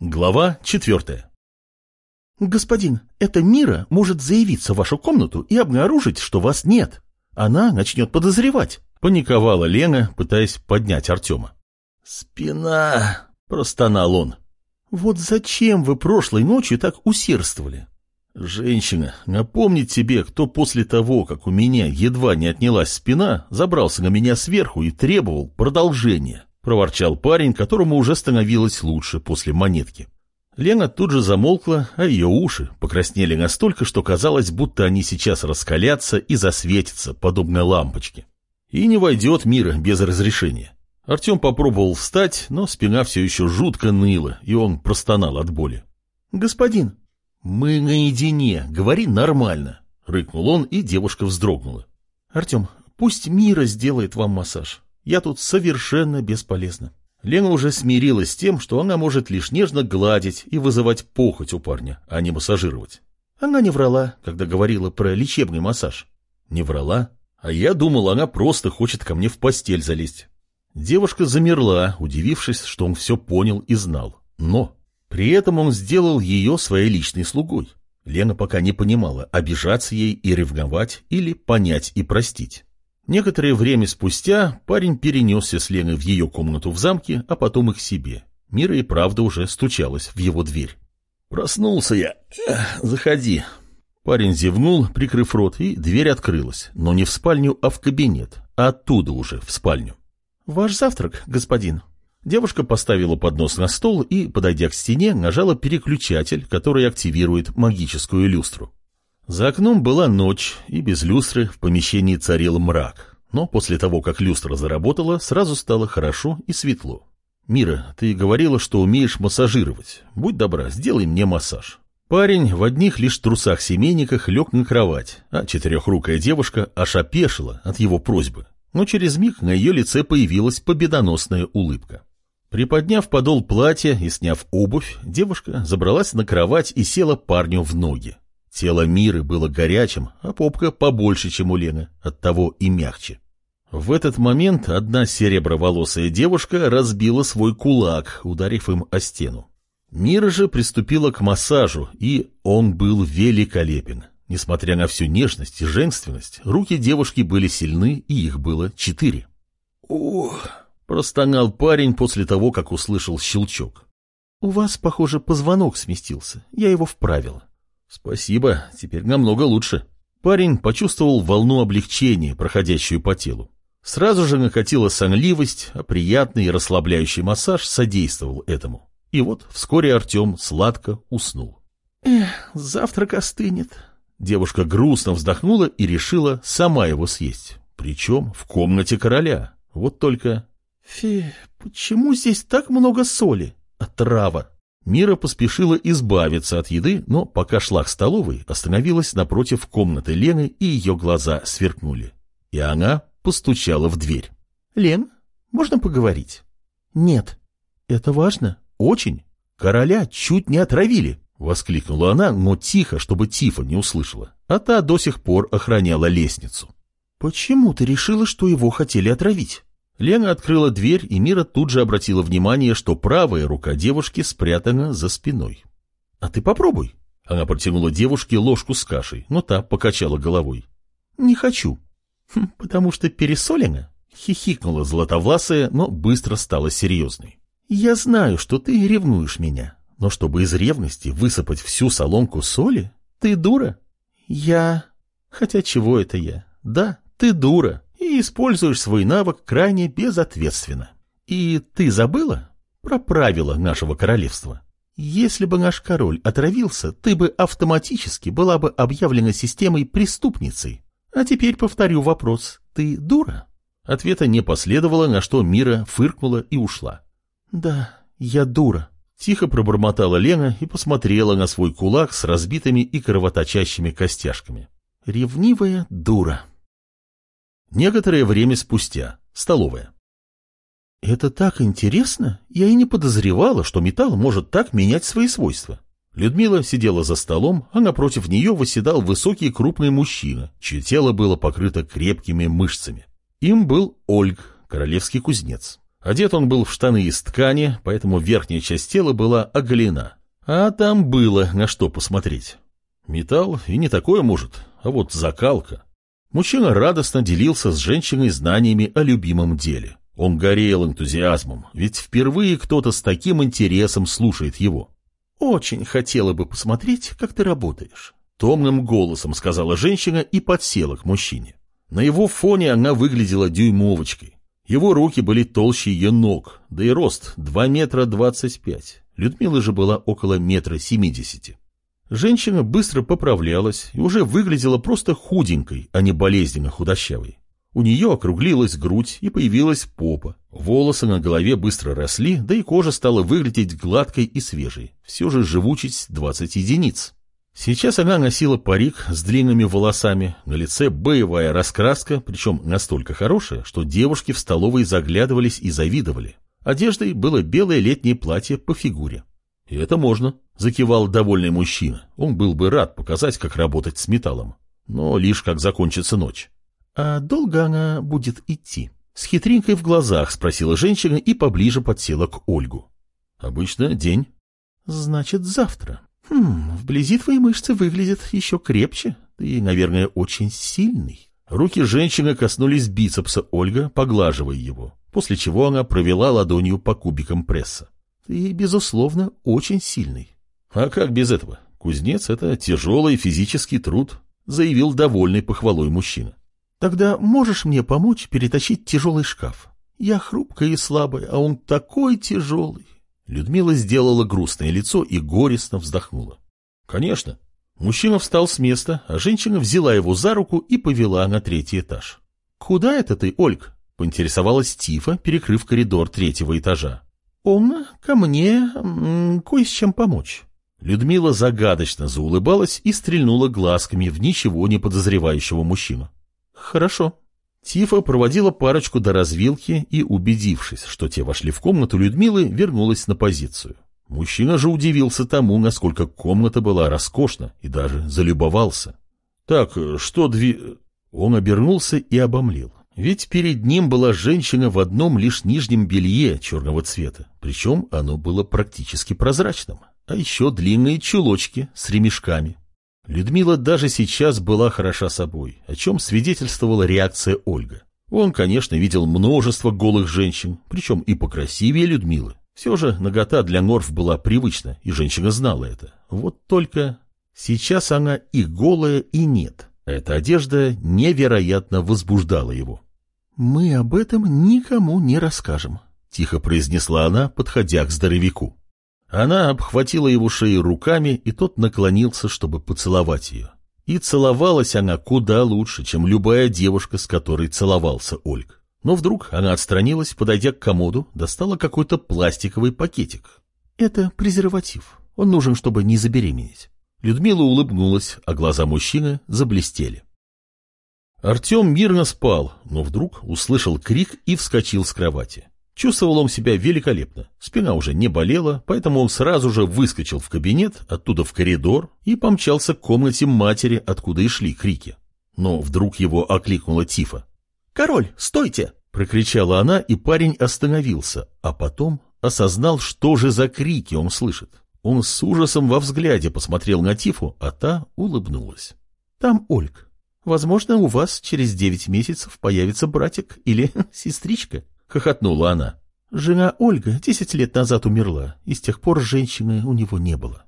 Глава четвертая. «Господин, эта Мира может заявиться в вашу комнату и обнаружить, что вас нет. Она начнет подозревать», — паниковала Лена, пытаясь поднять Артема. «Спина!» — простонал он. «Вот зачем вы прошлой ночью так усердствовали?» «Женщина, напомнить тебе, кто после того, как у меня едва не отнялась спина, забрался на меня сверху и требовал продолжения». — проворчал парень, которому уже становилось лучше после монетки. Лена тут же замолкла, а ее уши покраснели настолько, что казалось, будто они сейчас раскалятся и засветятся, подобно лампочке. И не войдет мира без разрешения. Артем попробовал встать, но спина все еще жутко ныла, и он простонал от боли. «Господин!» «Мы наедине, говори нормально!» — рыкнул он, и девушка вздрогнула. «Артем, пусть Мира сделает вам массаж. Я тут совершенно бесполезна. Лена уже смирилась с тем, что она может лишь нежно гладить и вызывать похоть у парня, а не массажировать. Она не врала, когда говорила про лечебный массаж. Не врала? А я думал, она просто хочет ко мне в постель залезть. Девушка замерла, удивившись, что он все понял и знал. Но при этом он сделал ее своей личной слугой. Лена пока не понимала, обижаться ей и ревновать или понять и простить. Некоторое время спустя парень перенесся с Леной в ее комнату в замке, а потом и к себе. Мира и правда уже стучалась в его дверь. «Проснулся я. Заходи». Парень зевнул, прикрыв рот, и дверь открылась, но не в спальню, а в кабинет, а оттуда уже в спальню. «Ваш завтрак, господин». Девушка поставила поднос на стол и, подойдя к стене, нажала переключатель, который активирует магическую люстру. За окном была ночь, и без люстры в помещении царил мрак. Но после того, как люстра заработала, сразу стало хорошо и светло. «Мира, ты говорила, что умеешь массажировать. Будь добра, сделай мне массаж». Парень в одних лишь трусах-семейниках лег на кровать, а четырехрукая девушка аж опешила от его просьбы. Но через миг на ее лице появилась победоносная улыбка. Приподняв подол платья и сняв обувь, девушка забралась на кровать и села парню в ноги. Тело Миры было горячим, а попка побольше, чем у Лены, оттого и мягче. В этот момент одна сереброволосая девушка разбила свой кулак, ударив им о стену. Мира же приступила к массажу, и он был великолепен. Несмотря на всю нежность и женственность, руки девушки были сильны, и их было четыре. «Ух!» — простонал парень после того, как услышал щелчок. «У вас, похоже, позвонок сместился. Я его вправила. Спасибо, теперь намного лучше. Парень почувствовал волну облегчения, проходящую по телу. Сразу же накатила сонливость, а приятный и расслабляющий массаж содействовал этому. И вот вскоре Артем сладко уснул. «Эх, завтрак остынет». Девушка грустно вздохнула и решила сама его съесть. Причем в комнате короля. Вот только... «Фе, почему здесь так много соли? Отрава!» Мира поспешила избавиться от еды, но пока шла к столовой, остановилась напротив комнаты Лены, и ее глаза сверкнули. И она постучала в дверь. «Лен, можно поговорить?» «Нет». «Это важно? Очень. Короля чуть не отравили», — воскликнула она, но тихо, чтобы Тифа не услышала. А та до сих пор охраняла лестницу. «Почему ты решила, что его хотели отравить?» Лена открыла дверь, и Мира тут же обратила внимание, что правая рука девушки спрятана за спиной. «А ты попробуй». Она протянула девушке ложку с кашей, но та покачала головой. «Не хочу». Хм, «Потому что пересолено?» Хихикнула златовласая, но быстро стала серьезной. «Я знаю, что ты ревнуешь меня, но чтобы из ревности высыпать всю соломку соли, ты дура». «Я...» «Хотя чего это я? Да, ты дура используешь свой навык крайне безответственно. И ты забыла про правила нашего королевства? Если бы наш король отравился, ты бы автоматически была бы объявлена системой преступницей. А теперь повторю вопрос. Ты дура? Ответа не последовало, на что Мира фыркнула и ушла. Да, я дура. Тихо пробормотала Лена и посмотрела на свой кулак с разбитыми и кровоточащими костяшками. Ревнивая дура. Некоторое время спустя. Столовая. «Это так интересно! Я и не подозревала, что металл может так менять свои свойства». Людмила сидела за столом, а напротив нее восседал высокий крупный мужчина, чье тело было покрыто крепкими мышцами. Им был Ольг, королевский кузнец. Одет он был в штаны из ткани, поэтому верхняя часть тела была оголена. А там было на что посмотреть. Металл и не такое может, а вот закалка. Мужчина радостно делился с женщиной знаниями о любимом деле. Он горел энтузиазмом, ведь впервые кто-то с таким интересом слушает его. «Очень хотела бы посмотреть, как ты работаешь», — томным голосом сказала женщина и подсела к мужчине. На его фоне она выглядела дюймовочкой. Его руки были толще ее ног, да и рост 2 метра 25. Людмила же была около метра 70. Женщина быстро поправлялась и уже выглядела просто худенькой, а не болезненно худощавой. У нее округлилась грудь и появилась попа. Волосы на голове быстро росли, да и кожа стала выглядеть гладкой и свежей. Все же живучесть 20 единиц. Сейчас она носила парик с длинными волосами, на лице боевая раскраска, причем настолько хорошая, что девушки в столовой заглядывались и завидовали. Одеждой было белое летнее платье по фигуре. «И это можно», — закивал довольный мужчина. Он был бы рад показать, как работать с металлом. Но лишь как закончится ночь. «А долго она будет идти?» С хитринкой в глазах спросила женщина и поближе подсела к Ольгу. «Обычно день». «Значит, завтра. Хм, вблизи твои мышцы выглядят еще крепче. Ты, наверное, очень сильный». Руки женщины коснулись бицепса Ольга, поглаживая его, после чего она провела ладонью по кубикам пресса. Ты, безусловно, очень сильный. А как без этого? Кузнец — это тяжелый физический труд, заявил довольный похвалой мужчина. Тогда можешь мне помочь перетащить тяжелый шкаф? Я хрупкая и слабая, а он такой тяжелый. Людмила сделала грустное лицо и горестно вздохнула. Конечно. Мужчина встал с места, а женщина взяла его за руку и повела на третий этаж. «Куда это ты, Ольг?» — поинтересовалась Тифа, перекрыв коридор третьего этажа. «Он ко мне кое с чем помочь». Людмила загадочно заулыбалась и стрельнула глазками в ничего не подозревающего мужчину. «Хорошо». Тифа проводила парочку до развилки и, убедившись, что те вошли в комнату Людмилы, вернулась на позицию. Мужчина же удивился тому, насколько комната была роскошна, и даже залюбовался. «Так, что дви...» Он обернулся и обомлел. Ведь перед ним была женщина в одном лишь нижнем белье черного цвета, причем оно было практически прозрачным, а еще длинные чулочки с ремешками. Людмила даже сейчас была хороша собой, о чем свидетельствовала реакция Ольга. Он, конечно, видел множество голых женщин, причем и покрасивее Людмилы. Все же нагота для Норф была привычна, и женщина знала это. Вот только сейчас она и голая, и нет. Эта одежда невероятно возбуждала его. «Мы об этом никому не расскажем», — тихо произнесла она, подходя к здоровяку. Она обхватила его шею руками, и тот наклонился, чтобы поцеловать ее. И целовалась она куда лучше, чем любая девушка, с которой целовался Ольг. Но вдруг она отстранилась, подойдя к комоду, достала какой-то пластиковый пакетик. «Это презерватив. Он нужен, чтобы не забеременеть». Людмила улыбнулась, а глаза мужчины заблестели. Артем мирно спал, но вдруг услышал крик и вскочил с кровати. Чувствовал он себя великолепно. Спина уже не болела, поэтому он сразу же выскочил в кабинет, оттуда в коридор и помчался к комнате матери, откуда и шли крики. Но вдруг его окликнула Тифа. «Король, стойте!» — прокричала она, и парень остановился, а потом осознал, что же за крики он слышит. Он с ужасом во взгляде посмотрел на Тифу, а та улыбнулась. «Там Ольг. Возможно, у вас через девять месяцев появится братик или сестричка», — хохотнула она. «Жена Ольга десять лет назад умерла, и с тех пор женщины у него не было».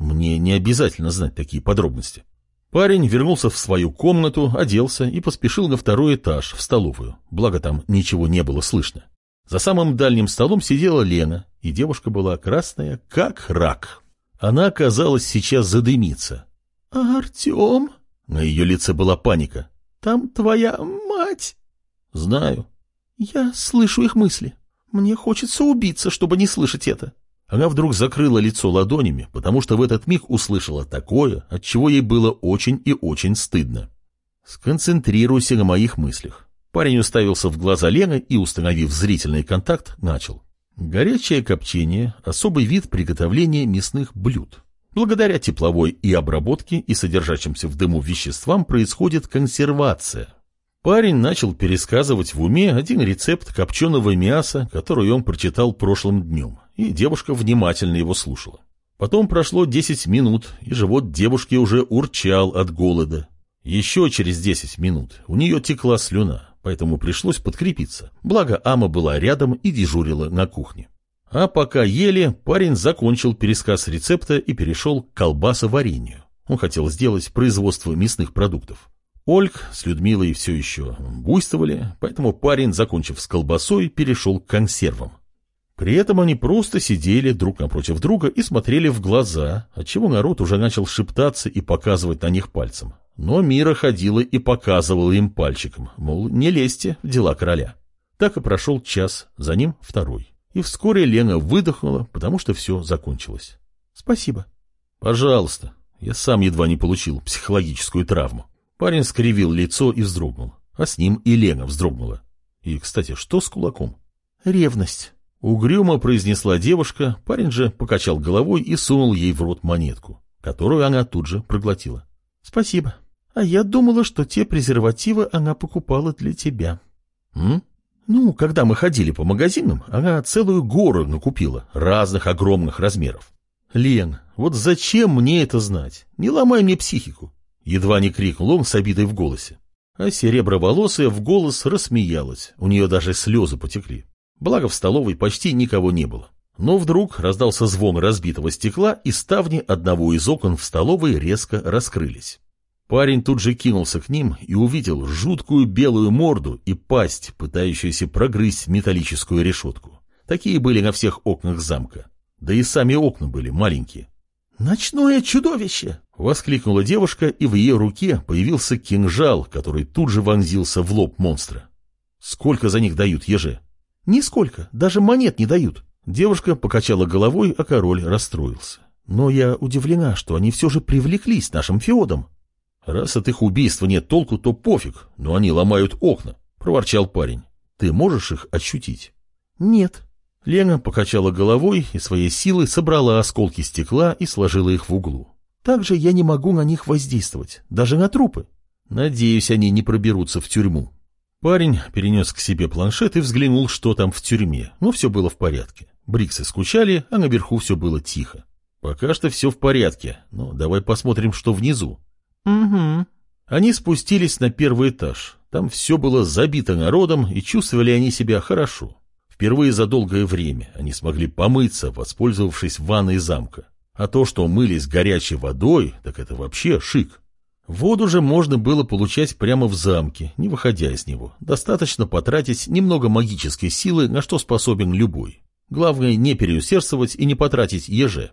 «Мне не обязательно знать такие подробности». Парень вернулся в свою комнату, оделся и поспешил на второй этаж, в столовую, благо там ничего не было слышно. За самым дальним столом сидела Лена, и девушка была красная, как рак. Она, казалось, сейчас задымится. «А Артем?» На ее лице была паника. «Там твоя мать!» «Знаю». «Я слышу их мысли. Мне хочется убиться, чтобы не слышать это». Она вдруг закрыла лицо ладонями, потому что в этот миг услышала такое, от чего ей было очень и очень стыдно. «Сконцентрируйся на моих мыслях. Парень уставился в глаза Лены и, установив зрительный контакт, начал. Горячее копчение – особый вид приготовления мясных блюд. Благодаря тепловой и обработке и содержащимся в дыму веществам происходит консервация. Парень начал пересказывать в уме один рецепт копченого мяса, который он прочитал прошлым днем, и девушка внимательно его слушала. Потом прошло 10 минут, и живот девушки уже урчал от голода. Еще через 10 минут у нее текла слюна, поэтому пришлось подкрепиться, благо Ама была рядом и дежурила на кухне. А пока ели, парень закончил пересказ рецепта и перешел к колбасоварению. Он хотел сделать производство мясных продуктов. Ольг с Людмилой все еще буйствовали, поэтому парень, закончив с колбасой, перешел к консервам. При этом они просто сидели друг напротив друга и смотрели в глаза, отчего народ уже начал шептаться и показывать на них пальцем. Но Мира ходила и показывала им пальчиком, мол, не лезьте в дела короля. Так и прошел час, за ним второй. И вскоре Лена выдохнула, потому что все закончилось. «Спасибо». «Пожалуйста. Я сам едва не получил психологическую травму». Парень скривил лицо и вздрогнул, а с ним и Лена вздрогнула. И, кстати, что с кулаком? Ревность. Угрюмо произнесла девушка, парень же покачал головой и сунул ей в рот монетку, которую она тут же проглотила. Спасибо. А я думала, что те презервативы она покупала для тебя. М? Ну, когда мы ходили по магазинам, она целую гору накупила, разных огромных размеров. Лен, вот зачем мне это знать? Не ломай мне психику. Едва не крикнул он с обидой в голосе. А сереброволосая в голос рассмеялась, у нее даже слезы потекли. Благо в столовой почти никого не было. Но вдруг раздался звон разбитого стекла, и ставни одного из окон в столовой резко раскрылись. Парень тут же кинулся к ним и увидел жуткую белую морду и пасть, пытающуюся прогрызть металлическую решетку. Такие были на всех окнах замка. Да и сами окна были маленькие. «Ночное чудовище!» — воскликнула девушка, и в ее руке появился кинжал, который тут же вонзился в лоб монстра. «Сколько за них дают еже?» «Нисколько, даже монет не дают». Девушка покачала головой, а король расстроился. «Но я удивлена, что они все же привлеклись нашим феодом». «Раз от их убийства нет толку, то пофиг, но они ломают окна», — проворчал парень. «Ты можешь их ощутить?» «Нет», Лена покачала головой и своей силой собрала осколки стекла и сложила их в углу. Также я не могу на них воздействовать, даже на трупы. Надеюсь, они не проберутся в тюрьму. Парень перенес к себе планшет и взглянул, что там в тюрьме, но все было в порядке. Бриксы скучали, а наверху все было тихо. Пока что все в порядке, но давай посмотрим, что внизу. Угу. Они спустились на первый этаж. Там все было забито народом, и чувствовали они себя хорошо. Впервые за долгое время они смогли помыться, воспользовавшись ванной замка. А то, что мылись горячей водой, так это вообще шик. Воду же можно было получать прямо в замке, не выходя из него. Достаточно потратить немного магической силы, на что способен любой. Главное не переусердствовать и не потратить еже.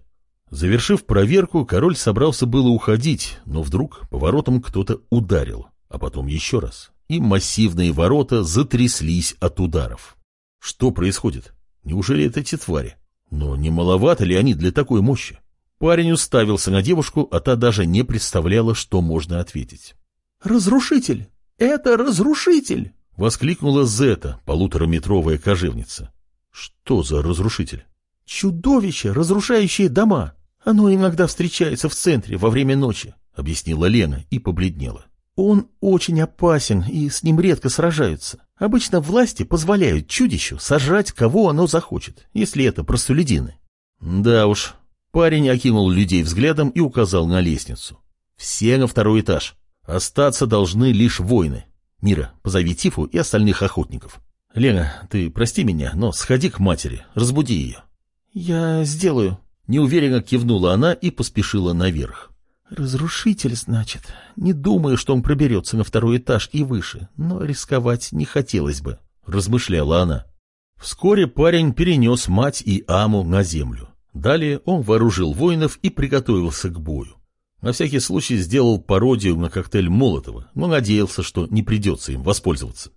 Завершив проверку, король собрался было уходить, но вдруг поворотом кто-то ударил, а потом еще раз. И массивные ворота затряслись от ударов. Что происходит? Неужели это эти твари? Но не маловато ли они для такой мощи? Парень уставился на девушку, а та даже не представляла, что можно ответить. «Разрушитель! Это разрушитель!» — воскликнула Зета, полутораметровая кожевница. «Что за разрушитель?» «Чудовище, разрушающее дома! Оно иногда встречается в центре во время ночи», — объяснила Лена и побледнела. Он очень опасен, и с ним редко сражаются. Обычно власти позволяют чудищу сожрать, кого оно захочет, если это простолюдины. Да уж. Парень окинул людей взглядом и указал на лестницу. Все на второй этаж. Остаться должны лишь воины. Мира, позови Тифу и остальных охотников. Лена, ты прости меня, но сходи к матери, разбуди ее. Я сделаю. Неуверенно кивнула она и поспешила наверх. Разрушитель, значит. Не думаю, что он проберется на второй этаж и выше, но рисковать не хотелось бы, размышляла она. Вскоре парень перенес мать и Аму на землю. Далее он вооружил воинов и приготовился к бою. На всякий случай сделал пародию на коктейль Молотова, но надеялся, что не придется им воспользоваться.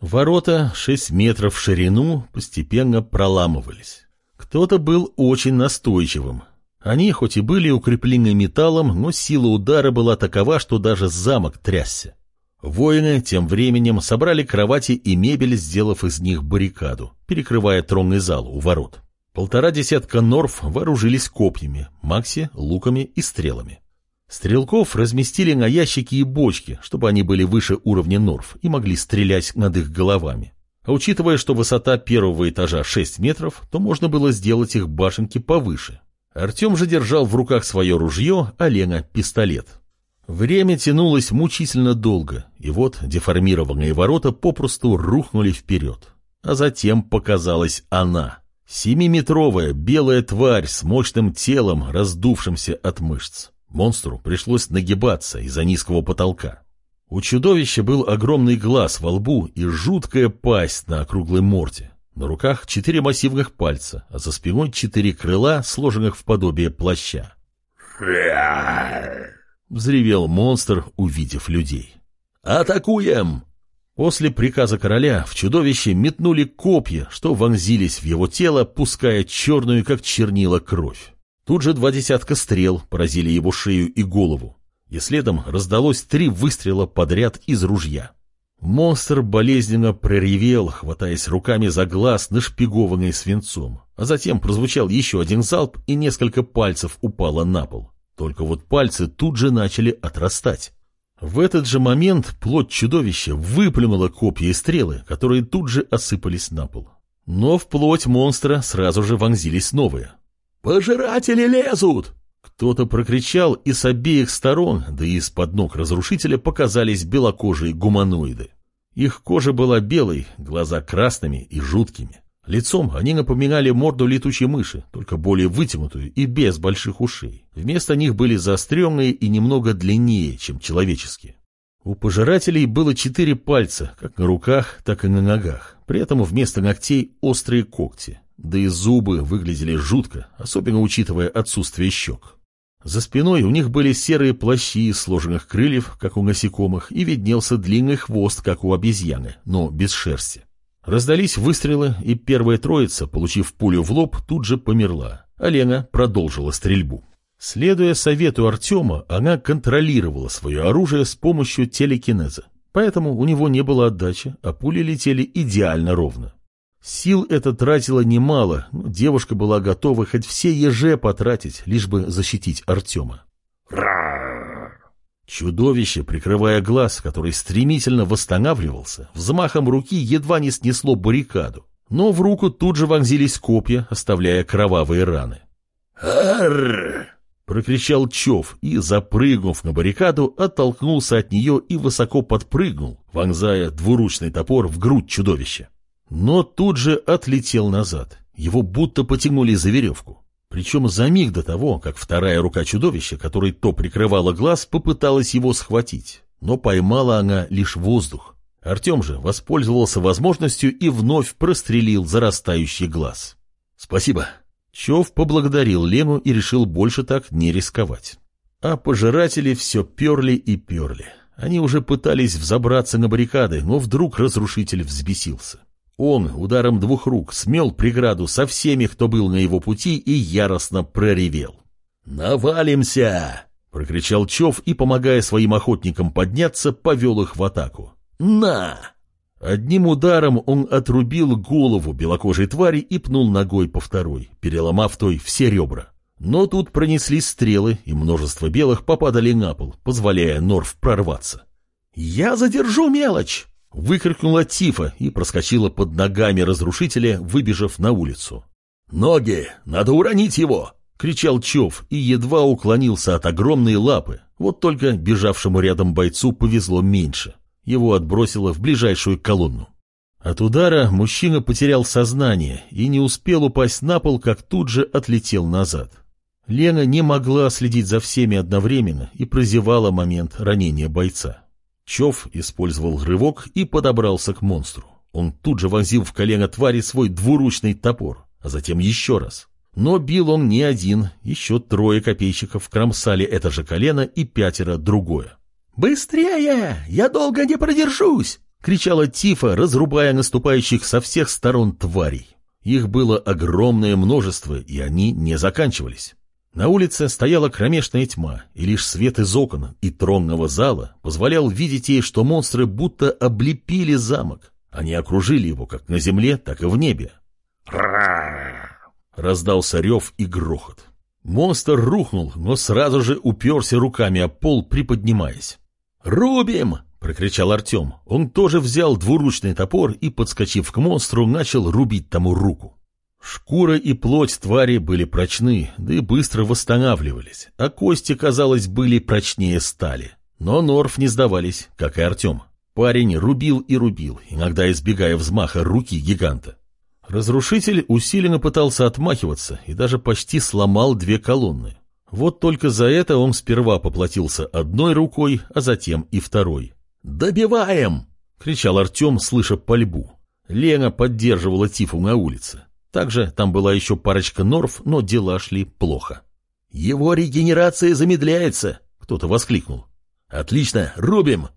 Ворота, шесть метров в ширину, постепенно проламывались. Кто-то был очень настойчивым, они хоть и были укреплены металлом, но сила удара была такова, что даже замок трясся. Воины тем временем собрали кровати и мебель, сделав из них баррикаду, перекрывая тронный зал у ворот. Полтора десятка норф вооружились копьями, макси, луками и стрелами. Стрелков разместили на ящики и бочки, чтобы они были выше уровня норф и могли стрелять над их головами. А учитывая, что высота первого этажа 6 метров, то можно было сделать их башенки повыше. Артем же держал в руках свое ружье, а Лена — пистолет. Время тянулось мучительно долго, и вот деформированные ворота попросту рухнули вперед. А затем показалась она. Семиметровая белая тварь с мощным телом, раздувшимся от мышц. Монстру пришлось нагибаться из-за низкого потолка. У чудовища был огромный глаз во лбу и жуткая пасть на округлой морде. На руках четыре массивных пальца, а за спиной четыре крыла, сложенных в подобие плаща. Взревел монстр, увидев людей. «Атакуем!» После приказа короля в чудовище метнули копья, что вонзились в его тело, пуская черную, как чернила, кровь. Тут же два десятка стрел поразили его шею и голову и следом раздалось три выстрела подряд из ружья. Монстр болезненно проревел, хватаясь руками за глаз, нашпигованный свинцом, а затем прозвучал еще один залп, и несколько пальцев упало на пол. Только вот пальцы тут же начали отрастать. В этот же момент плоть чудовища выплюнула копья и стрелы, которые тут же осыпались на пол. Но в плоть монстра сразу же вонзились новые. «Пожиратели лезут!» Кто-то прокричал, и с обеих сторон, да и из-под ног разрушителя показались белокожие гуманоиды. Их кожа была белой, глаза красными и жуткими. Лицом они напоминали морду летучей мыши, только более вытянутую и без больших ушей. Вместо них были заостренные и немного длиннее, чем человеческие. У пожирателей было четыре пальца, как на руках, так и на ногах. При этом вместо ногтей острые когти. Да и зубы выглядели жутко, особенно учитывая отсутствие щек. За спиной у них были серые плащи из сложенных крыльев, как у насекомых, и виднелся длинный хвост, как у обезьяны, но без шерсти. Раздались выстрелы, и первая троица, получив пулю в лоб, тут же померла, а Лена продолжила стрельбу. Следуя совету Артема, она контролировала свое оружие с помощью телекинеза, поэтому у него не было отдачи, а пули летели идеально ровно. Сил это тратило немало, но девушка была готова хоть все еже потратить, лишь бы защитить Артема. Чудовище, прикрывая глаз, который стремительно восстанавливался, взмахом руки едва не снесло баррикаду. Но в руку тут же вонзились копья, оставляя кровавые раны. «Арррр!» — прокричал Чов и, запрыгнув на баррикаду, оттолкнулся от нее и высоко подпрыгнул, вонзая двуручный топор в грудь чудовища но тут же отлетел назад. Его будто потянули за веревку. Причем за миг до того, как вторая рука чудовища, которой то прикрывала глаз, попыталась его схватить. Но поймала она лишь воздух. Артем же воспользовался возможностью и вновь прострелил зарастающий глаз. «Спасибо». Чев поблагодарил Лену и решил больше так не рисковать. А пожиратели все перли и перли. Они уже пытались взобраться на баррикады, но вдруг разрушитель взбесился. Он ударом двух рук смел преграду со всеми, кто был на его пути, и яростно проревел. «Навалимся!» — прокричал Чов и, помогая своим охотникам подняться, повел их в атаку. «На!» Одним ударом он отрубил голову белокожей твари и пнул ногой по второй, переломав той все ребра. Но тут пронеслись стрелы, и множество белых попадали на пол, позволяя Норф прорваться. «Я задержу мелочь!» Выкрикнула Тифа и проскочила под ногами разрушителя, выбежав на улицу. «Ноги! Надо уронить его!» — кричал Чов и едва уклонился от огромной лапы. Вот только бежавшему рядом бойцу повезло меньше. Его отбросило в ближайшую колонну. От удара мужчина потерял сознание и не успел упасть на пол, как тут же отлетел назад. Лена не могла следить за всеми одновременно и прозевала момент ранения бойца. Чов использовал рывок и подобрался к монстру. Он тут же вонзил в колено твари свой двуручный топор, а затем еще раз. Но бил он не один, еще трое копейщиков кромсали это же колено и пятеро другое. «Быстрее! Я долго не продержусь!» — кричала Тифа, разрубая наступающих со всех сторон тварей. Их было огромное множество, и они не заканчивались. На улице стояла кромешная тьма, и лишь свет из окон и тронного зала позволял видеть ей, что монстры будто облепили замок. Они окружили его как на земле, так и в небе. Раздался рев и грохот. Монстр рухнул, но сразу же уперся руками о пол, приподнимаясь. «Рубим!» — прокричал Артем. Он тоже взял двуручный топор и, подскочив к монстру, начал рубить тому руку. Шкура и плоть твари были прочны, да и быстро восстанавливались, а кости, казалось, были прочнее стали. Но Норф не сдавались, как и Артем. Парень рубил и рубил, иногда избегая взмаха руки гиганта. Разрушитель усиленно пытался отмахиваться и даже почти сломал две колонны. Вот только за это он сперва поплатился одной рукой, а затем и второй. «Добиваем!» — кричал Артем, слыша пальбу. Лена поддерживала Тифу на улице. Также там была еще парочка норф, но дела шли плохо. «Его регенерация замедляется!» — кто-то воскликнул. «Отлично, рубим!»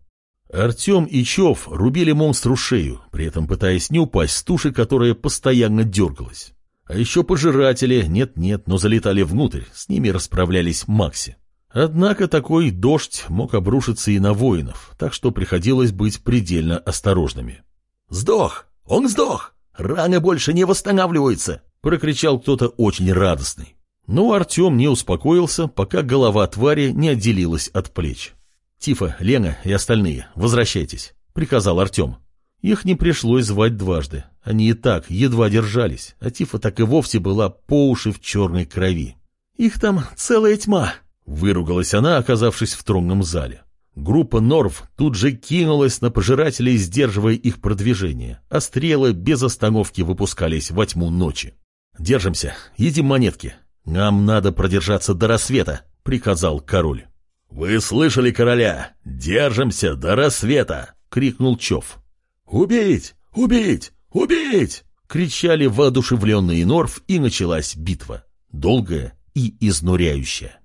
Артем и Чов рубили монстру шею, при этом пытаясь не упасть с туши, которая постоянно дергалась. А еще пожиратели, нет-нет, но залетали внутрь, с ними расправлялись Макси. Однако такой дождь мог обрушиться и на воинов, так что приходилось быть предельно осторожными. «Сдох! Он сдох! Раны больше не восстанавливаются!» — прокричал кто-то очень радостный. Но Артем не успокоился, пока голова твари не отделилась от плеч. «Тифа, Лена и остальные, возвращайтесь», — приказал Артем. Их не пришлось звать дважды. Они и так едва держались, а Тифа так и вовсе была по уши в черной крови. «Их там целая тьма», — выругалась она, оказавшись в тронном зале. Группа Норв тут же кинулась на пожирателей, сдерживая их продвижение, а стрелы без остановки выпускались во тьму ночи. «Держимся, едим монетки. Нам надо продержаться до рассвета», — приказал король. «Вы слышали короля? Держимся до рассвета!» — крикнул Чов. «Убить! Убить! Убить!» — кричали воодушевленные Норф, и началась битва. Долгая и изнуряющая.